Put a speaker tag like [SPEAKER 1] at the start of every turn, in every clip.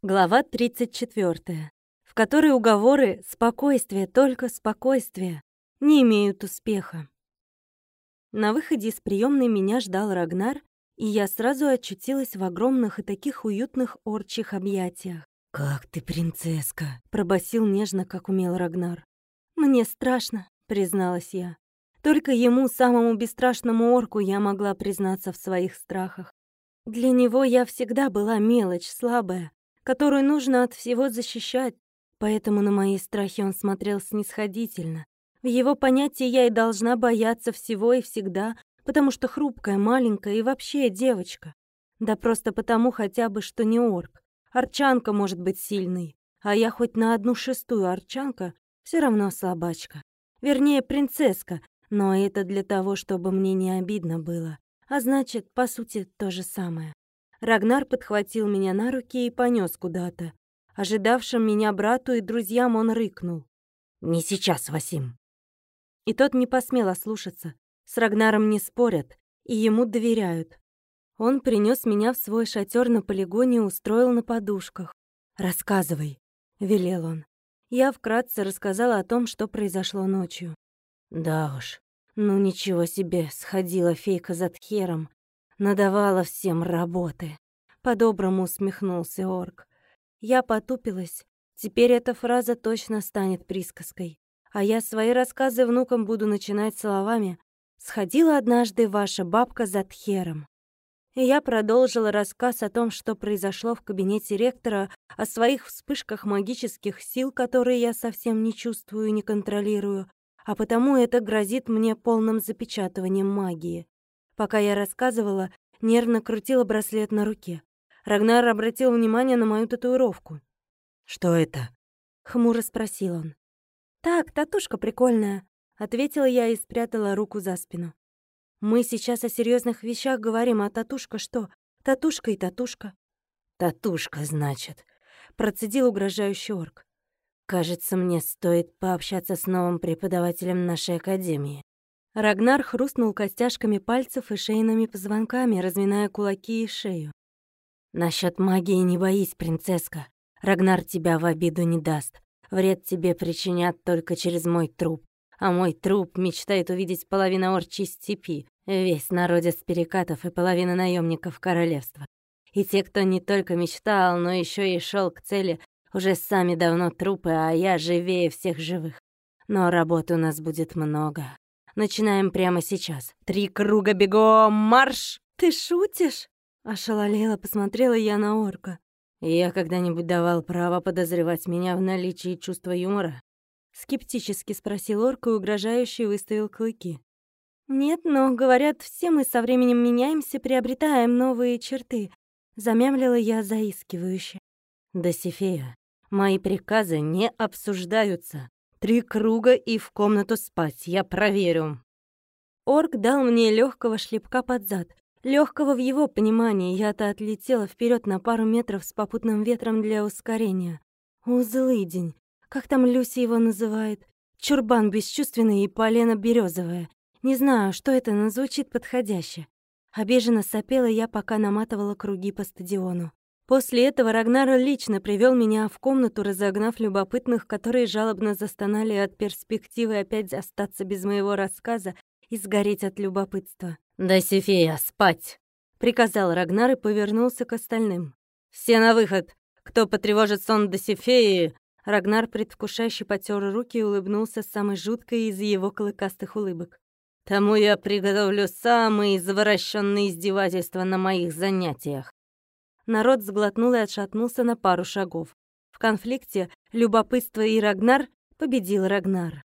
[SPEAKER 1] Глава 34, в которой уговоры «спокойствие, только спокойствие» не имеют успеха. На выходе из приемной меня ждал Рагнар, и я сразу очутилась в огромных и таких уютных орчих объятиях.
[SPEAKER 2] «Как ты, принцесска!»
[SPEAKER 1] — пробасил нежно, как умел Рагнар. «Мне страшно», — призналась я. Только ему, самому бесстрашному орку, я могла признаться в своих страхах. Для него я всегда была мелочь, слабая, которую нужно от всего защищать, поэтому на мои страхи он смотрел снисходительно. В его понятии я и должна бояться всего и всегда, потому что хрупкая, маленькая и вообще девочка. Да просто потому хотя бы, что не орк. Арчанка может быть сильной, а я хоть на одну шестую арчанка все равно слабачка. Вернее, принцесска, но это для того, чтобы мне не обидно было. А значит, по сути, то же самое. Рагнар подхватил меня на руки и понес куда-то. Ожидавшим меня брату и друзьям он рыкнул.
[SPEAKER 2] «Не сейчас, Васим!»
[SPEAKER 1] И тот не посмел ослушаться. С Рагнаром не спорят, и ему доверяют. Он принес меня в свой шатер на полигоне и устроил на подушках. «Рассказывай», — велел он. Я вкратце рассказала о том, что произошло ночью.
[SPEAKER 2] «Да уж, ну ничего себе, сходила фейка за Тхером, надавала всем работы.
[SPEAKER 1] По-доброму усмехнулся орк. Я потупилась. Теперь эта фраза точно станет присказкой. А я свои рассказы внукам буду начинать словами «Сходила однажды ваша бабка за Тхером». И я продолжила рассказ о том, что произошло в кабинете ректора, о своих вспышках магических сил, которые я совсем не чувствую и не контролирую, а потому это грозит мне полным запечатыванием магии. Пока я рассказывала, нервно крутила браслет на руке. Рагнар обратил внимание на мою татуировку.
[SPEAKER 2] «Что это?»
[SPEAKER 1] — хмуро спросил он. «Так, татушка прикольная», — ответила я и спрятала руку за спину. «Мы сейчас о серьезных вещах говорим, а татушка что? Татушка и татушка».
[SPEAKER 2] «Татушка, значит», — процедил угрожающий орк. «Кажется, мне стоит пообщаться с новым преподавателем нашей академии».
[SPEAKER 1] Рагнар хрустнул костяшками пальцев и шейными позвонками, разминая кулаки и шею.
[SPEAKER 2] «Насчёт магии не боись, принцесска. Рагнар тебя в обиду не даст. Вред тебе причинят только через мой труп. А мой труп мечтает увидеть половина орчей степи, весь народец перекатов и половина наемников королевства. И те, кто не только мечтал, но еще и шел к цели, уже сами давно трупы, а я живее всех живых. Но работы у нас будет много. Начинаем прямо сейчас. Три круга бегом, марш!
[SPEAKER 1] Ты шутишь? Ошалелела, посмотрела я на орка.
[SPEAKER 2] Я когда-нибудь давал право подозревать меня в наличии чувства юмора?
[SPEAKER 1] Скептически спросил орк и угрожающе выставил клыки. «Нет, но, говорят, все мы со временем меняемся, приобретаем новые черты», — замямлила я заискивающе.
[SPEAKER 2] «Досифея, мои приказы не обсуждаются. Три круга и в комнату спать, я проверю.
[SPEAKER 1] Орк дал мне легкого шлепка под зад. Легкого в его понимании, я-то отлетела вперед на пару метров с попутным ветром для ускорения. Узлыдень. Как там Люси его называет? Чурбан бесчувственный и полено березовое. Не знаю, что это, но звучит подходяще. Обиженно сопела я, пока наматывала круги по стадиону. После этого Рагнар лично привел меня в комнату, разогнав любопытных, которые жалобно застонали от перспективы опять остаться без моего рассказа и сгореть от любопытства.
[SPEAKER 2] «Да, Сифея, спать!» — приказал Рагнар и повернулся к остальным. «Все на выход! Кто потревожит сон Досифеи?»
[SPEAKER 1] Рагнар предвкушающе потер руки и улыбнулся самой жуткой из его клыкастых улыбок.
[SPEAKER 2] «Тому я приготовлю самые извращенные издевательства на моих занятиях.
[SPEAKER 1] Народ сглотнул и отшатнулся на пару шагов. В конфликте любопытство и Рагнар победил Рагнар.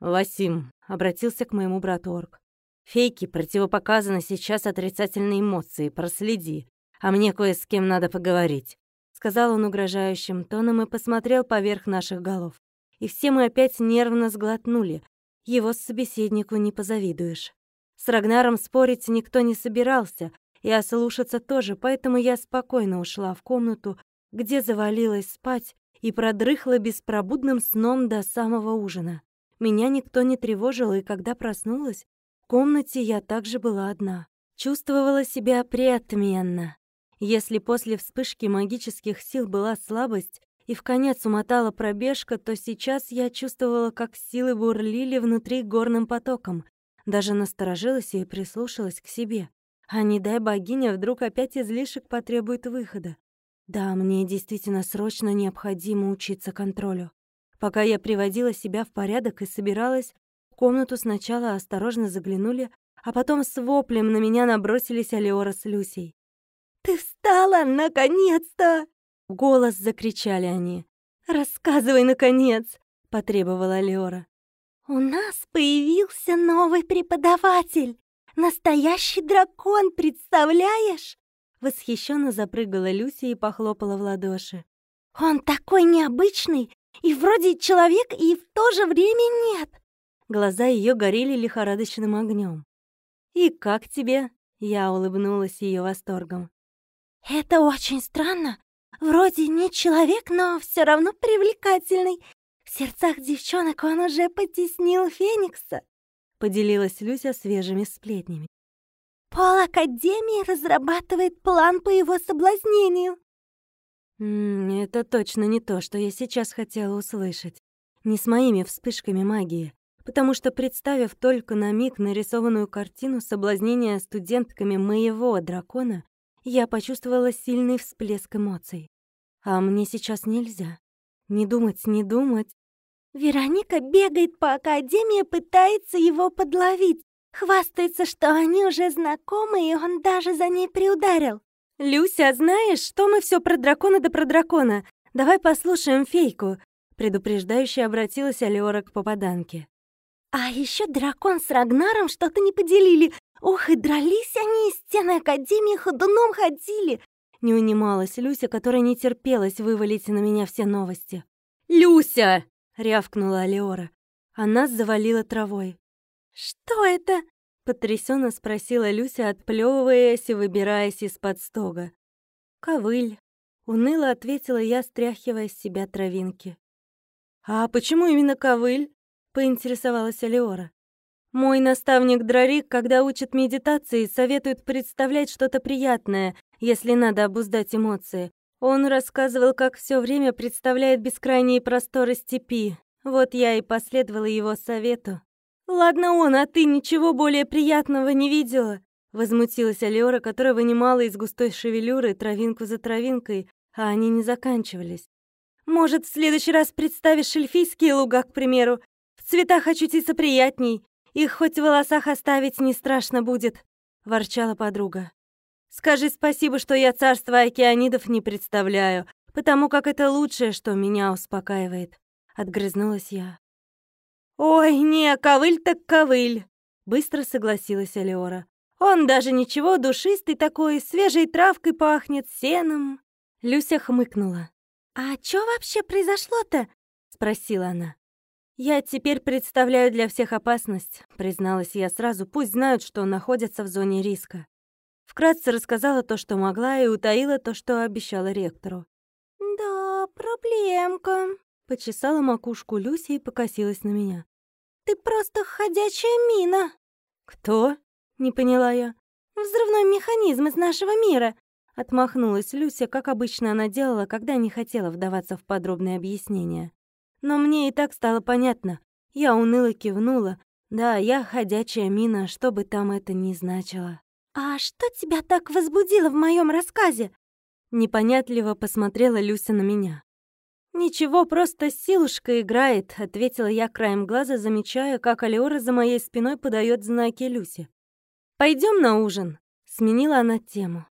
[SPEAKER 2] «Васим», — обратился к моему брату Орк. «Фейке противопоказаны сейчас отрицательные эмоции, проследи, а мне кое с кем надо поговорить», —
[SPEAKER 1] сказал он угрожающим тоном и посмотрел поверх наших голов. И все мы опять нервно сглотнули. Его собеседнику не позавидуешь. С Рагнаром спорить никто не собирался, и ослушаться тоже, поэтому я спокойно ушла в комнату, где завалилась спать и продрыхла беспробудным сном до самого ужина. Меня никто не тревожил, и когда проснулась, в комнате я также была одна. Чувствовала себя преотменно. Если после вспышки магических сил была слабость и в конец умотала пробежка, то сейчас я чувствовала, как силы бурлили внутри горным потоком. Даже насторожилась и прислушалась к себе. А не дай богиня, вдруг опять излишек потребует выхода. Да, мне действительно срочно необходимо учиться контролю. Пока я приводила себя в порядок и собиралась, в комнату сначала осторожно заглянули, а потом с воплем на меня набросились Алиора с Люсей. «Ты встала, наконец-то!» — голос закричали они. «Рассказывай, наконец!» — потребовала Алиора. «У нас появился новый преподаватель! Настоящий дракон, представляешь?» Восхищенно запрыгала Люся и похлопала в ладоши. «Он такой необычный, и вроде человек, и в то же время нет!» Глаза ее горели лихорадочным огнем. «И как тебе?» — я улыбнулась ее восторгом. «Это очень странно. Вроде не человек, но все равно привлекательный. В сердцах девчонок он уже потеснил Феникса», — поделилась Люся свежими сплетнями. Пол Академии разрабатывает план по его соблазнению. Это точно не то, что я сейчас хотела услышать. Не с моими вспышками магии. Потому что, представив только на миг нарисованную картину соблазнения студентками моего дракона, я почувствовала сильный всплеск эмоций. А мне сейчас нельзя. Не думать, не думать. Вероника бегает по Академии, пытается его подловить. Хвастается, что они уже знакомы, и он даже за ней приударил. «Люся, знаешь, что мы все про дракона да про дракона? Давай послушаем фейку», — предупреждающе обратилась Алиора к попаданке. «А еще дракон с Рагнаром что-то не поделили. Ох, и дрались они, из стены Академии ходуном ходили!» Не унималась Люся, которая не терпелась вывалить на меня все новости. «Люся!» — рявкнула Алиора. Она завалила травой. «Что это?» — потрясенно спросила Люся, отплевываясь и выбираясь из-под стога. «Ковыль», — уныло ответила я, стряхивая с себя травинки. «А почему именно ковыль?» — поинтересовалась Алиора. «Мой наставник Драрик, когда учит медитации, советует представлять что-то приятное, если надо обуздать эмоции. Он рассказывал, как все время представляет бескрайние просторы степи. Вот я и последовала его совету. «Ладно он, а ты ничего более приятного не видела?» Возмутилась Алиора, которая вынимала из густой шевелюры травинку за травинкой, а они не заканчивались. «Может, в следующий раз представишь эльфийские луга, к примеру? В цветах очутиться приятней. Их хоть в волосах оставить не страшно будет», — ворчала подруга. «Скажи спасибо, что я царство океанидов не представляю, потому как это лучшее, что меня успокаивает», — отгрызнулась я. «Ой, не, ковыль так ковыль!» — быстро согласилась Алиора. «Он даже ничего, душистый такой, свежей травкой пахнет, сеном». Люся хмыкнула. «А что вообще произошло-то?» — спросила она. «Я теперь представляю для всех опасность», — призналась я сразу, пусть знают, что находятся в зоне риска. Вкратце рассказала то, что могла, и утаила то, что обещала ректору. «Да, проблемка», Почесала макушку Люси и покосилась на меня. «Ты просто ходячая мина!» «Кто?» — не поняла я. «Взрывной механизм из нашего мира!» Отмахнулась Люся, как обычно она делала, когда не хотела вдаваться в подробные объяснения. Но мне и так стало понятно. Я уныло кивнула. Да, я ходячая мина, что бы там это ни значило. «А что тебя так возбудило в моем рассказе?» Непонятливо посмотрела Люся на меня. «Ничего, просто силушка играет», — ответила я краем глаза, замечая, как Алиора за моей спиной подает знаки Люси. Пойдем на ужин», — сменила она тему.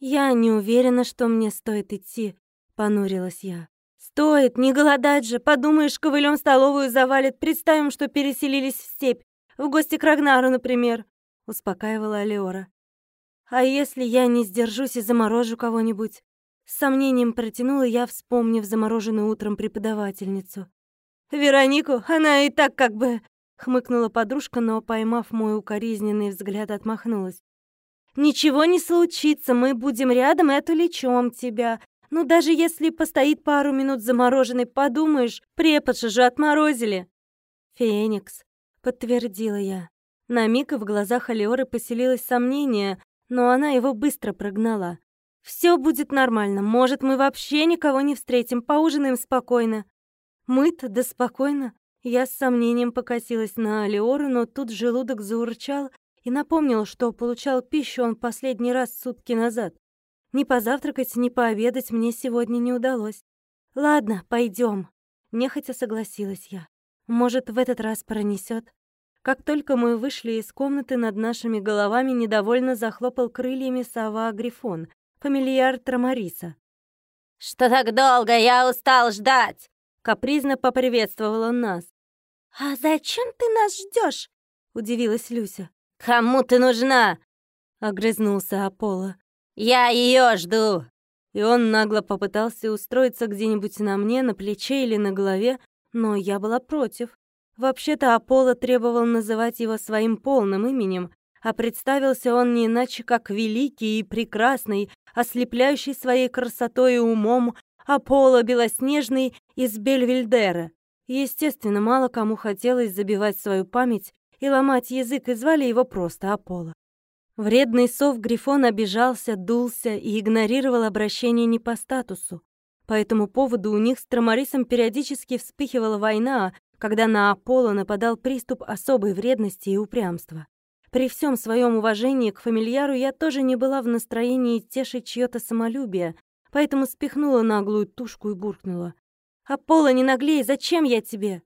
[SPEAKER 1] «Я не уверена, что мне стоит идти», — понурилась я. «Стоит, не голодать же, подумаешь, ковылем столовую завалит, представим, что переселились в степь, в гости к Рагнару, например», — успокаивала Алиора. «А если я не сдержусь и заморожу кого-нибудь? С сомнением протянула я, вспомнив замороженную утром преподавательницу. «Веронику, она и так как бы...» — хмыкнула подружка, но, поймав мой укоризненный взгляд, отмахнулась. «Ничего не случится, мы будем рядом и отвлечем тебя. Ну, даже если постоит пару минут замороженный, подумаешь, преподша же отморозили». «Феникс», — подтвердила я. На миг в глазах Алиоры поселилось сомнение, но она его быстро прогнала. Все будет нормально. Может, мы вообще никого не встретим, поужинаем спокойно». «Мы-то да спокойно». Я с сомнением покосилась на Алиору, но тут желудок заурчал и напомнил, что получал пищу он последний раз сутки назад. Ни позавтракать, ни пообедать мне сегодня не удалось. «Ладно, пойдем. нехотя согласилась я. «Может, в этот раз пронесет. Как только мы вышли из комнаты, над нашими головами недовольно захлопал крыльями сова-грифон, фамильяр Трамариса.
[SPEAKER 2] «Что так долго? Я устал ждать!»
[SPEAKER 1] Капризно поприветствовал он нас. «А зачем ты нас ждешь? удивилась Люся.
[SPEAKER 2] «Кому ты нужна?»
[SPEAKER 1] — огрызнулся Аполло.
[SPEAKER 2] «Я ее жду!»
[SPEAKER 1] И он нагло попытался устроиться где-нибудь на мне, на плече или на голове, но я была против. Вообще-то Аполло требовал называть его своим полным именем, а представился он не иначе, как великий и прекрасный, ослепляющий своей красотой и умом Аполло Белоснежный из Бельвильдера. Естественно, мало кому хотелось забивать свою память и ломать язык, и звали его просто Аполло. Вредный сов Грифон обижался, дулся и игнорировал обращение не по статусу. По этому поводу у них с Трамарисом периодически вспыхивала война, когда на Аполло нападал приступ особой вредности и упрямства. При всем своем уважении к фамильяру я тоже не была в настроении тешить чьё-то самолюбие, поэтому спихнула наглую тушку и буркнула. «Аполло, не наглей, зачем я тебе?»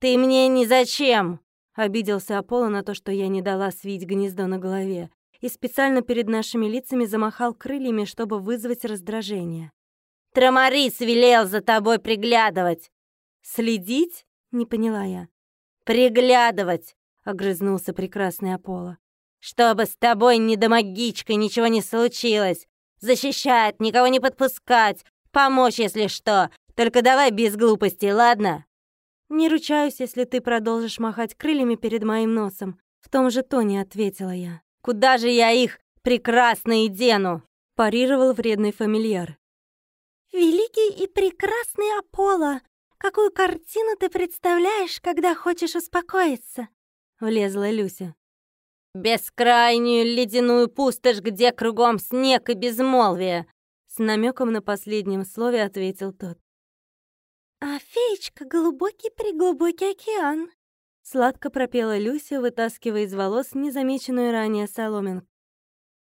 [SPEAKER 2] «Ты мне не зачем!»
[SPEAKER 1] Обиделся Аполло на то, что я не дала свить гнездо на голове, и специально перед нашими лицами замахал крыльями, чтобы вызвать раздражение.
[SPEAKER 2] «Трамарис велел за тобой приглядывать!»
[SPEAKER 1] «Следить?» Не поняла я.
[SPEAKER 2] «Приглядывать!»
[SPEAKER 1] — огрызнулся прекрасный Аполло.
[SPEAKER 2] «Чтобы с тобой ни до магичкой ничего не случилось! Защищать, никого не подпускать, помочь, если что! Только давай без глупостей, ладно?»
[SPEAKER 1] «Не ручаюсь, если ты продолжишь махать крыльями перед моим носом», — в том же тоне ответила я.
[SPEAKER 2] «Куда же я их прекрасно и дену?»
[SPEAKER 1] — парировал вредный фамильяр. «Великий и прекрасный Аполло!» Какую картину ты представляешь, когда хочешь успокоиться?» — влезла Люся.
[SPEAKER 2] «Бескрайнюю ледяную пустошь, где кругом снег и безмолвие!» С намеком на последнем слове ответил тот.
[SPEAKER 1] «А феечка — глубокий-преглубокий океан!» Сладко пропела Люся, вытаскивая из волос незамеченную ранее соломинку.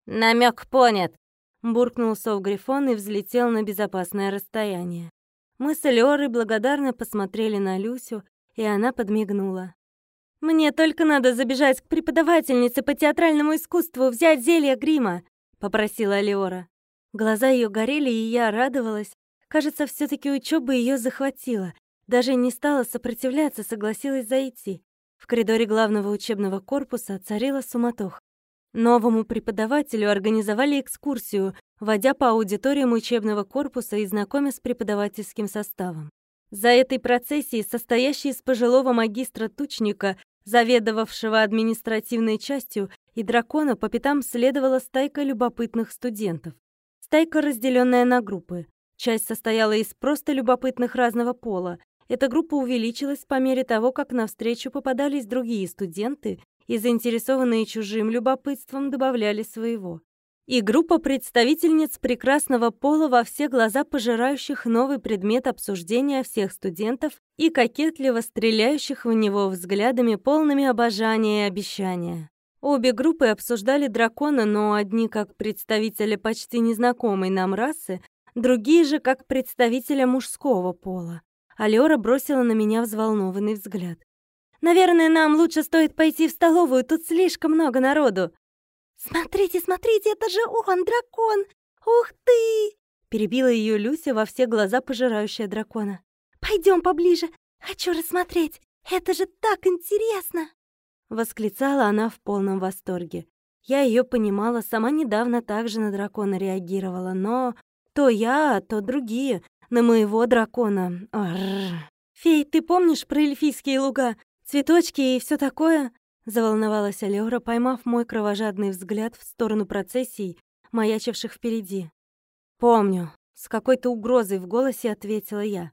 [SPEAKER 2] «Намек понят!»
[SPEAKER 1] Буркнул сов Грифон и взлетел на безопасное расстояние. Мы с Элёрой благодарно посмотрели на Люсю, и она подмигнула. «Мне только надо забежать к преподавательнице по театральному искусству, взять зелье грима», — попросила Алиора. Глаза ее горели, и я радовалась. Кажется, все таки учеба ее захватила. Даже не стала сопротивляться, согласилась зайти. В коридоре главного учебного корпуса царила суматоха. Новому преподавателю организовали экскурсию, водя по аудиториям учебного корпуса и знакомя с преподавательским составом. За этой процессией, состоящей из пожилого магистра-тучника, заведовавшего административной частью, и дракона по пятам следовала стайка любопытных студентов. Стайка, разделенная на группы. Часть состояла из просто любопытных разного пола. Эта группа увеличилась по мере того, как навстречу попадались другие студенты, и заинтересованные чужим любопытством добавляли своего. И группа представительниц прекрасного пола во все глаза пожирающих новый предмет обсуждения всех студентов и кокетливо стреляющих в него взглядами полными обожания и обещания. Обе группы обсуждали дракона, но одни как представители почти незнакомой нам расы, другие же как представителя мужского пола. Алёра бросила на меня взволнованный взгляд. Наверное, нам лучше стоит пойти в столовую, тут слишком много народу». «Смотрите, смотрите, это же он, дракон! Ух ты!» Перебила ее Люся во все глаза, пожирающая дракона. Пойдем поближе, хочу рассмотреть, это же так интересно!» Восклицала она в полном восторге. Я ее понимала, сама недавно также на дракона реагировала, но то я, то другие, на моего дракона. Арр. «Фей, ты помнишь про эльфийские луга? «Цветочки и все такое?» — заволновалась Алёра, поймав мой кровожадный взгляд в сторону процессий, маячивших впереди. «Помню», — с какой-то угрозой в голосе ответила я.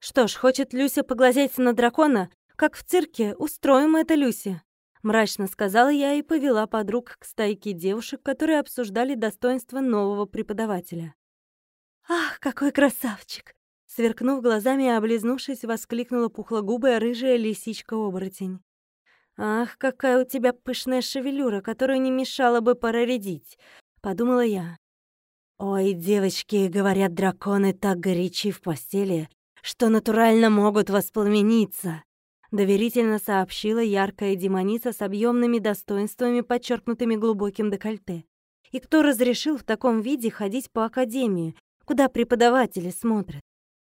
[SPEAKER 1] «Что ж, хочет Люся поглазеть на дракона? Как в цирке, устроим это Люсе. Мрачно сказала я и повела подруг к стайке девушек, которые обсуждали достоинства нового преподавателя. «Ах, какой красавчик!» Сверкнув глазами и облизнувшись, воскликнула пухлогубая рыжая лисичка-оборотень. «Ах, какая у тебя пышная шевелюра, которую не мешало бы проредить!» — подумала я. «Ой, девочки, говорят, драконы так горячи в постели, что натурально могут воспламениться!» доверительно сообщила яркая демоница с объемными достоинствами, подчеркнутыми глубоким декольте. И кто разрешил в таком виде ходить по академии, куда преподаватели смотрят?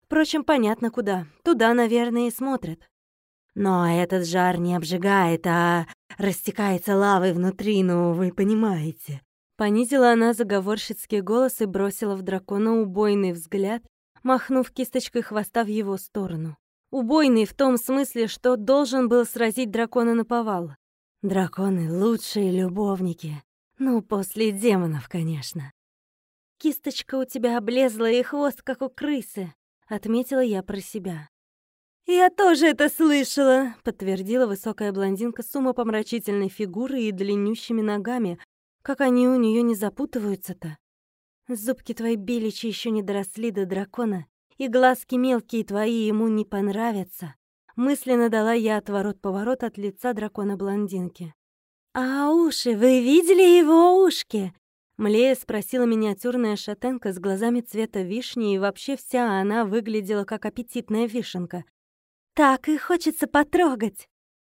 [SPEAKER 1] Впрочем, понятно куда. Туда, наверное, и смотрят. Но этот жар не обжигает, а растекается лавой внутри, ну, вы понимаете. Понизила она заговорщицкий голос и бросила в дракона убойный взгляд, махнув кисточкой хвоста в его сторону. Убойный в том смысле, что должен был сразить дракона на повал. Драконы — лучшие любовники. Ну, после демонов, конечно. «Кисточка у тебя облезла и хвост, как у крысы», — отметила я про себя. «Я тоже это слышала», — подтвердила высокая блондинка с умопомрачительной фигурой и длиннющими ногами. Как они у нее не запутываются-то? Зубки твои беличи еще не доросли до дракона, и глазки мелкие твои ему не понравятся. Мысленно дала я отворот-поворот от лица дракона-блондинки. «А уши, вы видели его ушки?» Млея спросила миниатюрная шатенка с глазами цвета вишни, и вообще вся она выглядела как аппетитная вишенка. «Так и хочется потрогать!»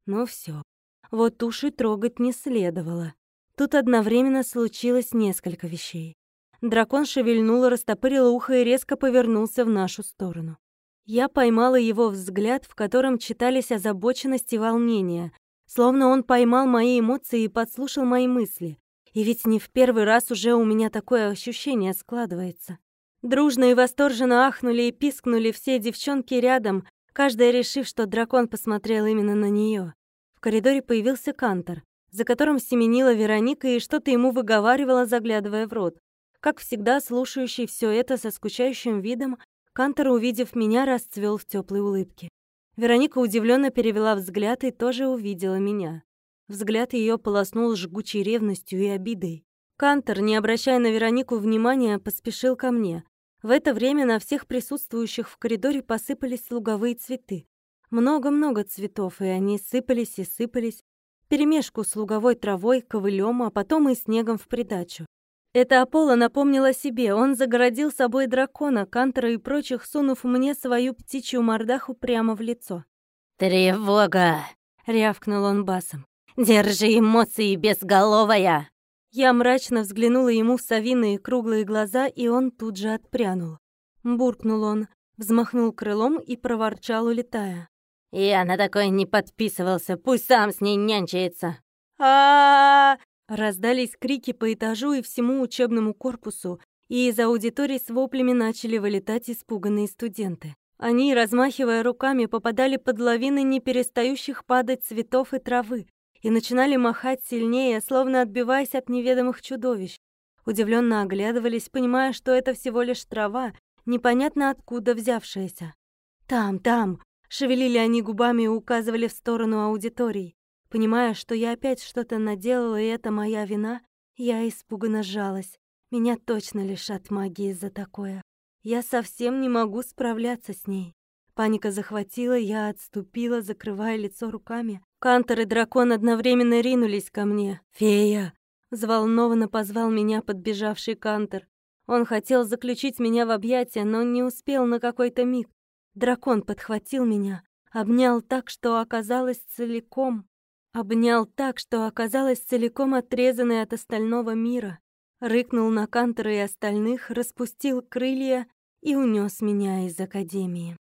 [SPEAKER 1] Ну все, вот уши трогать не следовало. Тут одновременно случилось несколько вещей. Дракон шевельнул, растопырил ухо и резко повернулся в нашу сторону. Я поймала его взгляд, в котором читались озабоченность и волнение, словно он поймал мои эмоции и подслушал мои мысли. И ведь не в первый раз уже у меня такое ощущение складывается. Дружно и восторженно ахнули и пискнули все девчонки рядом, каждая решив, что дракон посмотрел именно на нее. В коридоре появился Кантор, за которым семенила Вероника и что-то ему выговаривала, заглядывая в рот. Как всегда, слушающий все это со скучающим видом, Кантор, увидев меня, расцвел в теплой улыбке. Вероника удивленно перевела взгляд и тоже увидела меня. Взгляд ее полоснул жгучей ревностью и обидой. Кантор, не обращая на Веронику внимания, поспешил ко мне. В это время на всех присутствующих в коридоре посыпались луговые цветы. Много-много цветов, и они сыпались и сыпались, перемешку с луговой травой, ковылем, а потом и снегом в придачу. Это Аполло напомнило себе. Он загородил собой дракона, Кантера и прочих, сунув мне свою птичью мордаху прямо в лицо.
[SPEAKER 2] «Тревога!» — рявкнул он басом. «Держи эмоции, безголовая!»
[SPEAKER 1] Я мрачно взглянула ему в совиные круглые глаза, и он тут же отпрянул. Буркнул он, взмахнул крылом и проворчал, улетая.
[SPEAKER 2] «Я на такое не подписывался, пусть сам с ней нянчается!»
[SPEAKER 1] а, Раздались крики по этажу и всему учебному корпусу, и из аудитории с воплями начали вылетать испуганные студенты. Они, размахивая руками, попадали под лавины не перестающих падать цветов и травы и начинали махать сильнее, словно отбиваясь от неведомых чудовищ. Удивленно оглядывались, понимая, что это всего лишь трава, непонятно откуда взявшаяся. «Там, там!» — шевелили они губами и указывали в сторону аудитории. Понимая, что я опять что-то наделала, и это моя вина, я испуганно сжалась. Меня точно лишат магии за такое. Я совсем не могу справляться с ней. Паника захватила, я отступила, закрывая лицо руками. Кантор и дракон одновременно ринулись ко мне. «Фея!» — взволнованно позвал меня подбежавший Кантор. Он хотел заключить меня в объятия, но не успел на какой-то миг. Дракон подхватил меня, обнял так, что оказалось целиком. Обнял так, что оказалась целиком отрезанной от остального мира. Рыкнул на Кантера и остальных, распустил крылья и унес меня из академии.